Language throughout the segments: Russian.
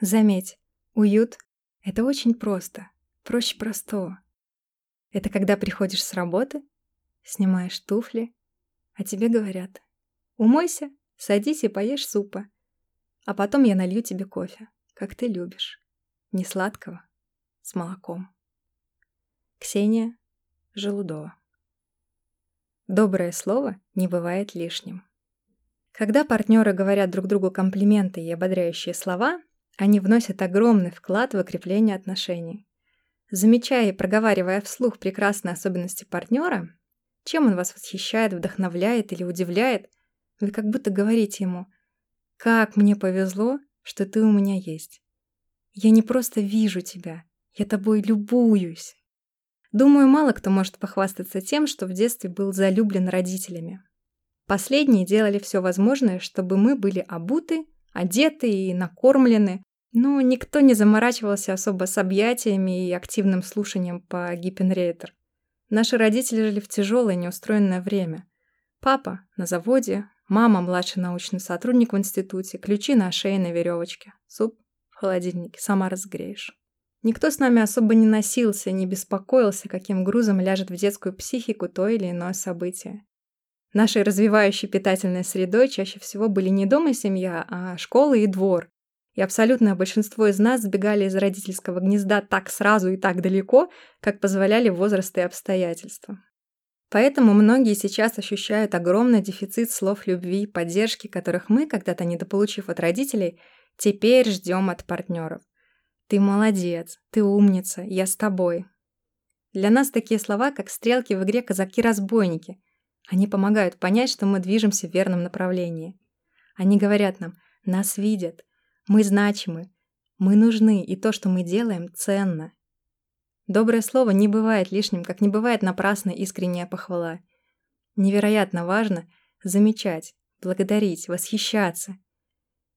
Заметь, уют — это очень просто, проще простого. Это когда приходишь с работы, снимаешь туфли, а тебе говорят «Умойся, садись и поешь супа, а потом я налью тебе кофе, как ты любишь, не сладкого, с молоком». Ксения Желудова Доброе слово не бывает лишним. Когда партнеры говорят друг другу комплименты и ободряющие слова, они вносят огромный вклад в укрепление отношений. Замечая и проговаривая вслух прекрасные особенности партнера, чем он вас восхищает, вдохновляет или удивляет, вы как будто говорите ему «Как мне повезло, что ты у меня есть. Я не просто вижу тебя, я тобой любуюсь». Думаю, мало кто может похвастаться тем, что в детстве был залюблен родителями. Последние делали все возможное, чтобы мы были обуты, одеты и накормлены, но никто не заморачивался особо с объятиями и активным слушанием по Гиппенрейтер. Наши родители жили в тяжелое неустроенное время. Папа на заводе, мама младший научный сотрудник в институте, ключи на шее на веревочке, суп в холодильнике, сама разгреешь. Никто с нами особо не носился, не беспокоился, каким грузом ляжет в детскую психику то или иное событие. Нашей развивающей питательной средой чаще всего были не дом и семья, а школа и двор. И абсолютное большинство из нас сбегали из родительского гнезда так сразу и так далеко, как позволяли возраст и обстоятельства. Поэтому многие сейчас ощущают огромный дефицит слов любви и поддержки, которых мы, когда-то недополучив от родителей, теперь ждем от партнеров. Ты молодец, ты умница, я с тобой. Для нас такие слова, как стрелки в игре «Казаки-разбойники». Они помогают понять, что мы движемся в верном направлении. Они говорят нам «нас видят», «мы значимы», «мы нужны», и то, что мы делаем, ценно. Доброе слово не бывает лишним, как не бывает напрасная искренняя похвала. Невероятно важно замечать, благодарить, восхищаться.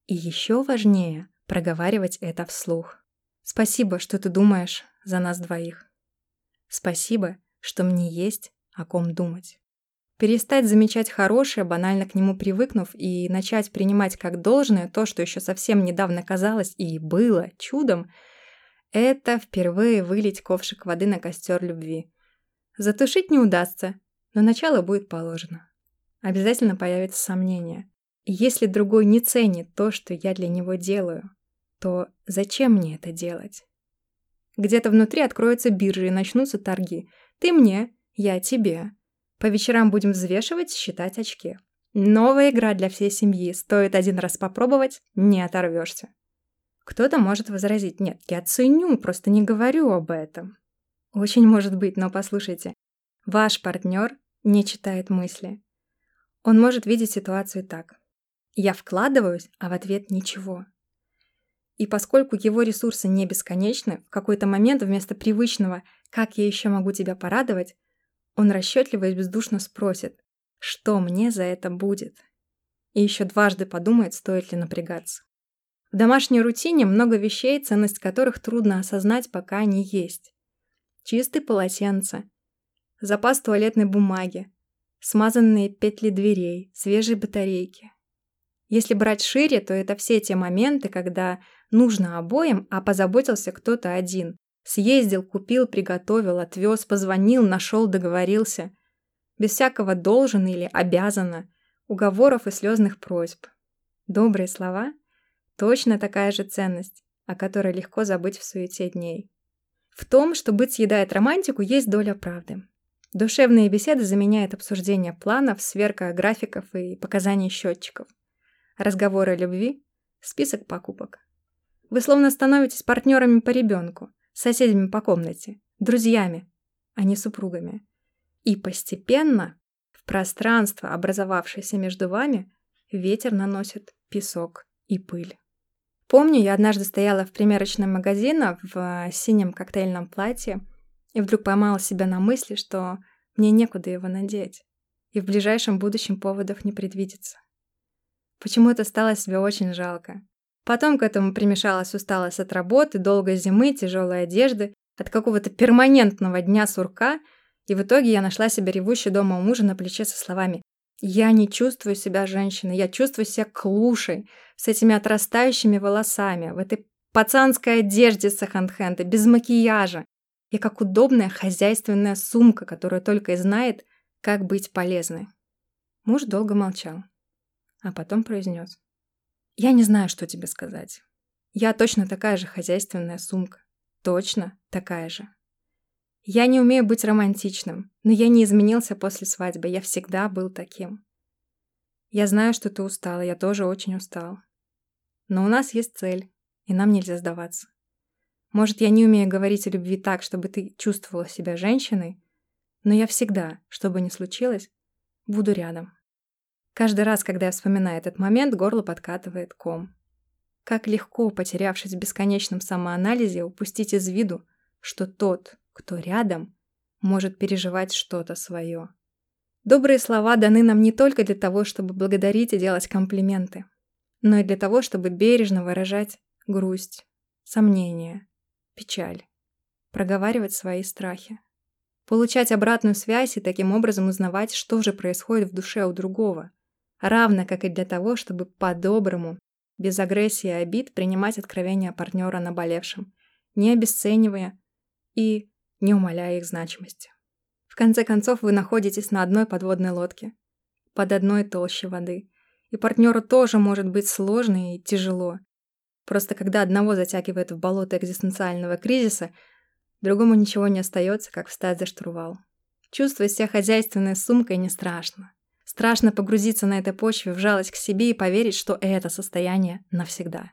И еще важнее проговаривать это вслух. Спасибо, что ты думаешь за нас двоих. Спасибо, что мне есть о ком думать. Перестать замечать хорошее, банально к нему привыкнув, и начать принимать как должное то, что еще совсем недавно казалось и было чудом, это впервые вылить ковшик воды на костер любви. Затушить не удастся, но начало будет положено. Обязательно появится сомнение. И если другой не ценит то, что я для него делаю, то зачем мне это делать? Где-то внутри откроются биржи и начнутся торги. Ты мне, я тебе. По вечерам будем взвешивать, считать очки. Новая игра для всей семьи. Стоит один раз попробовать, не оторвешься. Кто-то может возразить, нет, я ценю, просто не говорю об этом. Очень может быть, но послушайте, ваш партнер не читает мысли. Он может видеть ситуацию так. Я вкладываюсь, а в ответ ничего. И поскольку его ресурсы не бесконечны, в какой-то момент вместо привычного «как я еще могу тебя порадовать», он расчетливо и бездушно спросит «что мне за это будет?» И еще дважды подумает, стоит ли напрягаться. В домашней рутине много вещей, ценность которых трудно осознать, пока они есть. Чистые полотенца, запас туалетной бумаги, смазанные петли дверей, свежие батарейки. Если брать шире, то это все те моменты, когда Нужно обоим, а позаботился кто-то один. Съездил, купил, приготовил, отвез, позвонил, нашел, договорился. Без всякого должен или обязана, уговоров и слезных просьб. Добрые слова – точно такая же ценность, о которой легко забыть в суете дней. В том, что быть съедает романтику, есть доля правды. Душевные беседы заменяют обсуждение планов, сверка графиков и показаний счетчиков. Разговоры о любви – список покупок. Вы словно становитесь партнерами по ребенку, соседями по комнате, друзьями, а не супругами. И постепенно в пространство, образовавшееся между вами, ветер наносит песок и пыль. Помню, я однажды стояла в примерочном магазине в синем коктейльном платье и вдруг поймала себя на мысли, что мне некуда его надеть, и в ближайшем будущем поводов не предвидится. Почему-то стало себе очень жалко. Потом к этому примешалась усталость от работы, долгой зимы, тяжелой одежды, от какого-то перманентного дня сурка, и в итоге я нашла себя ревущей дома у мужа на плече со словами «Я не чувствую себя женщиной, я чувствую себя клушей, с этими отрастающими волосами, в этой пацанской одежде секонд-хенда, без макияжа. Я как удобная хозяйственная сумка, которая только и знает, как быть полезной. Муж долго молчал, а потом произнес. «Я не знаю, что тебе сказать. Я точно такая же хозяйственная сумка. Точно такая же. Я не умею быть романтичным, но я не изменился после свадьбы, я всегда был таким. Я знаю, что ты устала, я тоже очень устал. Но у нас есть цель, и нам нельзя сдаваться. Может, я не умею говорить о любви так, чтобы ты чувствовала себя женщиной, но я всегда, что бы ни случилось, буду рядом. Каждый раз, когда я вспоминаю этот момент, горло подкатывает ком. Как легко, потерявшись в бесконечном самоанализе, упустить из виду, что тот, кто рядом, может переживать что-то свое. Добрые слова даны нам не только для того, чтобы благодарить и делать комплименты, но и для того, чтобы бережно выражать грусть, сомнения, печаль, проговаривать свои страхи, получать обратную связь и таким образом узнавать, что же происходит в душе у другого, равно как и для того, чтобы по-доброму без агрессии и обид принимать откровения партнера наболевшим, не обесценивая и не умаляя их значимости. В конце концов, вы находитесь на одной подводной лодке, под одной толщей воды, и партнеру тоже может быть сложно и тяжело. Просто когда одного затягивает в болото экзистенциального кризиса, другому ничего не остается, как встать за штурвал. Чувствовать себя хозяйственной сумкой не страшно. Страшно погрузиться на этой почве в к себе и поверить, что это состояние навсегда.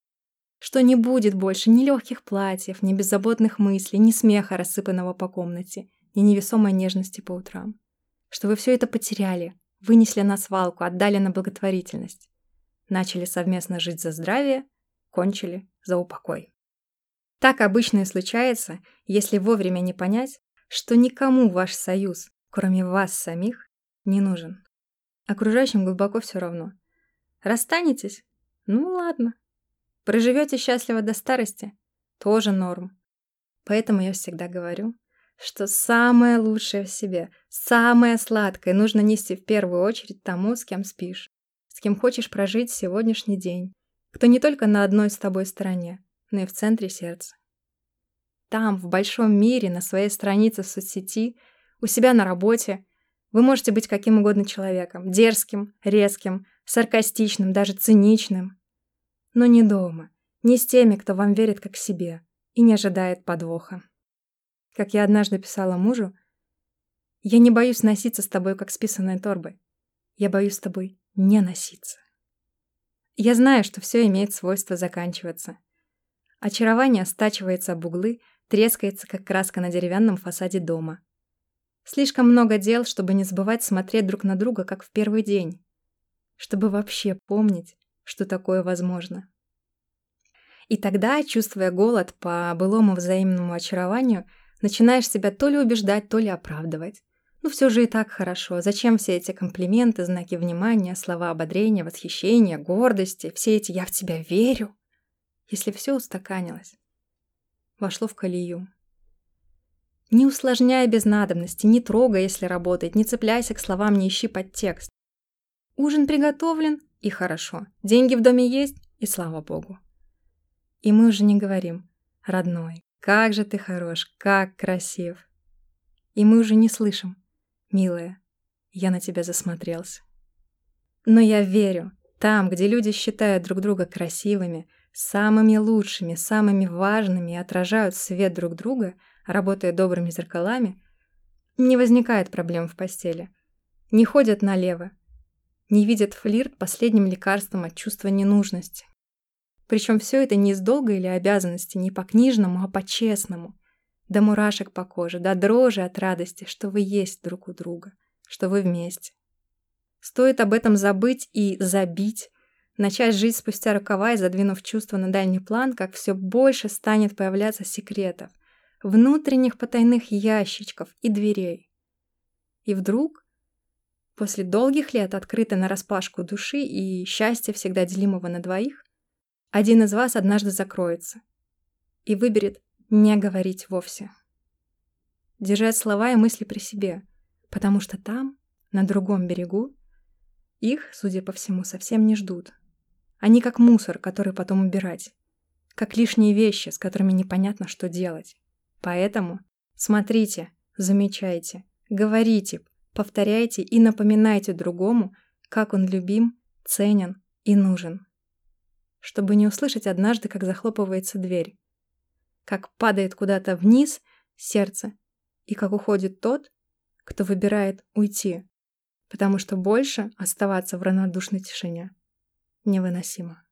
Что не будет больше ни легких платьев, ни беззаботных мыслей, ни смеха, рассыпанного по комнате, ни невесомой нежности по утрам. Что вы все это потеряли, вынесли на свалку, отдали на благотворительность. Начали совместно жить за здравие, кончили за упокой. Так обычно и случается, если вовремя не понять, что никому ваш союз, кроме вас самих, не нужен. Окружающим глубоко все равно. Расстанетесь? Ну ладно. Проживете счастливо до старости? Тоже норм. Поэтому я всегда говорю, что самое лучшее в себе, самое сладкое нужно нести в первую очередь тому, с кем спишь, с кем хочешь прожить сегодняшний день, кто не только на одной с тобой стороне, но и в центре сердца. Там, в большом мире, на своей странице в соцсети, у себя на работе, вы можете быть каким угодно человеком. Дерзким, резким, саркастичным, даже циничным. Но не дома. Не с теми, кто вам верит как себе и не ожидает подвоха. Как я однажды писала мужу, «Я не боюсь носиться с тобой, как с писаной торбой. Я боюсь с тобой не носиться». Я знаю, что все имеет свойство заканчиваться. Очарование стачивается об углы, трескается, как краска на деревянном фасаде дома. Слишком много дел, чтобы не забывать смотреть друг на друга, как в первый день. Чтобы вообще помнить, что такое возможно. И тогда, чувствуя голод по былому взаимному очарованию, начинаешь себя то ли убеждать, то ли оправдывать. Ну все же и так хорошо. Зачем все эти комплименты, знаки внимания, слова ободрения, восхищения, гордости, все эти «я в тебя верю», если все устаканилось, вошло в колею. Не усложняй без надобности, не трогай, если работает, не цепляйся к словам, не ищи подтекст. Ужин приготовлен, и хорошо. Деньги в доме есть, и слава богу. И мы уже не говорим «Родной, как же ты хорош, как красив». И мы уже не слышим «Милая, я на тебя засмотрелся». Но я верю, там, где люди считают друг друга красивыми, самыми лучшими, самыми важными и отражают свет друг друга – работая добрыми зеркалами, не возникает проблем в постели. Не ходят налево. Не видят флирт последним лекарством от чувства ненужности. Причем все это не из долга или обязанности, не по-книжному, а по-честному. До мурашек по коже, до дрожи от радости, что вы есть друг у друга, что вы вместе. Стоит об этом забыть и забить, начать жить спустя рукава и задвинув чувства на дальний план, как все больше станет появляться секретов – внутренних потайных ящичков и дверей. И вдруг, после долгих лет открытой нараспашку души и счастья всегда делимого на двоих, один из вас однажды закроется и выберет не говорить вовсе. Держать слова и мысли при себе, потому что там, на другом берегу, их, судя по всему, совсем не ждут. Они как мусор, который потом убирать. как лишние вещи, с которыми непонятно, что делать. Поэтому смотрите, замечайте, говорите, повторяйте и напоминайте другому, как он любим, ценен и нужен. Чтобы не услышать однажды, как захлопывается дверь, как падает куда-то вниз сердце и как уходит тот, кто выбирает уйти, потому что больше оставаться в равнодушной тишине невыносимо.